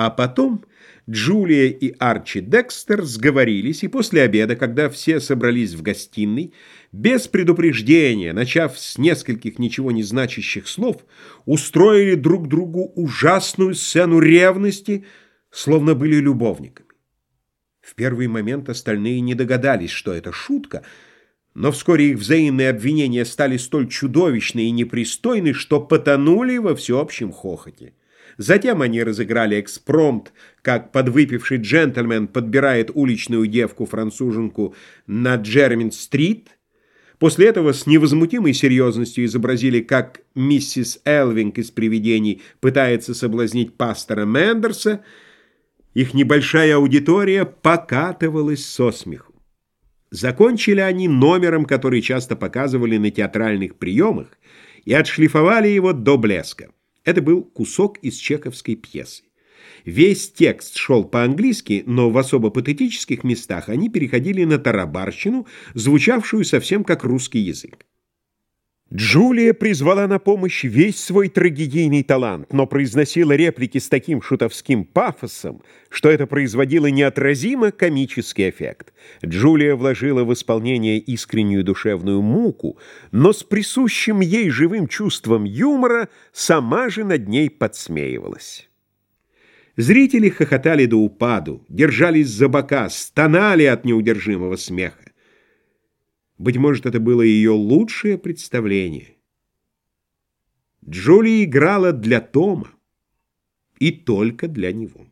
А потом Джулия и Арчи Декстер сговорились, и после обеда, когда все собрались в гостиной, без предупреждения, начав с нескольких ничего не значащих слов, устроили друг другу ужасную сцену ревности, словно были любовниками. В первый момент остальные не догадались, что это шутка, но вскоре их взаимные обвинения стали столь чудовищны и непристойны, что потонули во всеобщем хохоте. Затем они разыграли экспромт, как подвыпивший джентльмен подбирает уличную девку-француженку на Джермин-стрит. После этого с невозмутимой серьезностью изобразили, как миссис Элвинг из «Привидений» пытается соблазнить пастора Мендерса. Их небольшая аудитория покатывалась со смеху. Закончили они номером, который часто показывали на театральных приемах, и отшлифовали его до блеска. Это был кусок из чеховской пьесы. Весь текст шел по-английски, но в особо патетических местах они переходили на тарабарщину, звучавшую совсем как русский язык. Джулия призвала на помощь весь свой трагедийный талант, но произносила реплики с таким шутовским пафосом, что это производило неотразимо комический эффект. Джулия вложила в исполнение искреннюю душевную муку, но с присущим ей живым чувством юмора сама же над ней подсмеивалась. Зрители хохотали до упаду, держались за бока, стонали от неудержимого смеха. Быть может, это было ее лучшее представление. Джулия играла для Тома и только для него.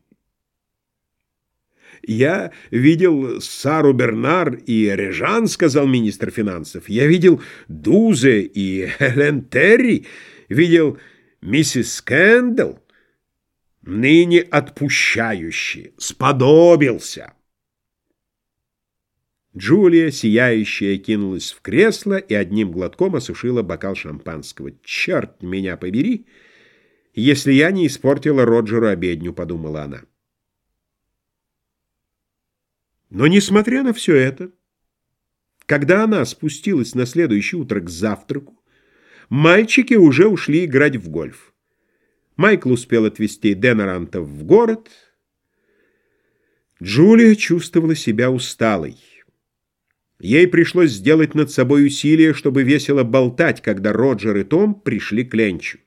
«Я видел Сару Бернар и Режан», — сказал министр финансов. «Я видел Дузе и Хелен Терри, видел миссис Кэндалл, ныне отпущающий, сподобился». Джулия, сияющая, кинулась в кресло и одним глотком осушила бокал шампанского. «Черт меня побери, если я не испортила Роджеру обедню», — подумала она. Но, несмотря на все это, когда она спустилась на следующее утро к завтраку, мальчики уже ушли играть в гольф. Майкл успел отвезти Денарантов в город. Джулия чувствовала себя усталой. Ей пришлось сделать над собой усилие, чтобы весело болтать, когда Роджер и Том пришли к Ленчу.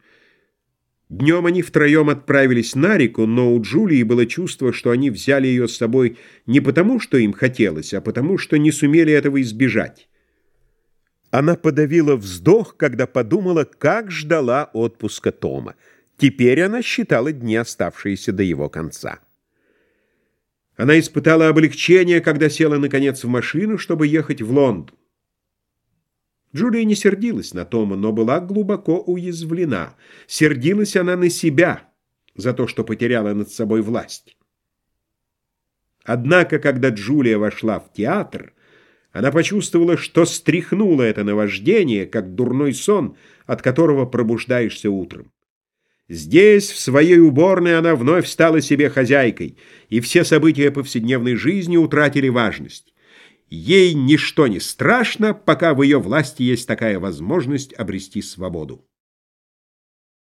Днем они втроем отправились на реку, но у Джулии было чувство, что они взяли ее с собой не потому, что им хотелось, а потому, что не сумели этого избежать. Она подавила вздох, когда подумала, как ждала отпуска Тома. Теперь она считала дни, оставшиеся до его конца. Она испытала облегчение, когда села, наконец, в машину, чтобы ехать в Лондон. Джулия не сердилась на Тома, но была глубоко уязвлена. Сердилась она на себя за то, что потеряла над собой власть. Однако, когда Джулия вошла в театр, она почувствовала, что стряхнула это наваждение, как дурной сон, от которого пробуждаешься утром. Здесь, в своей уборной, она вновь стала себе хозяйкой, и все события повседневной жизни утратили важность. Ей ничто не страшно, пока в ее власти есть такая возможность обрести свободу.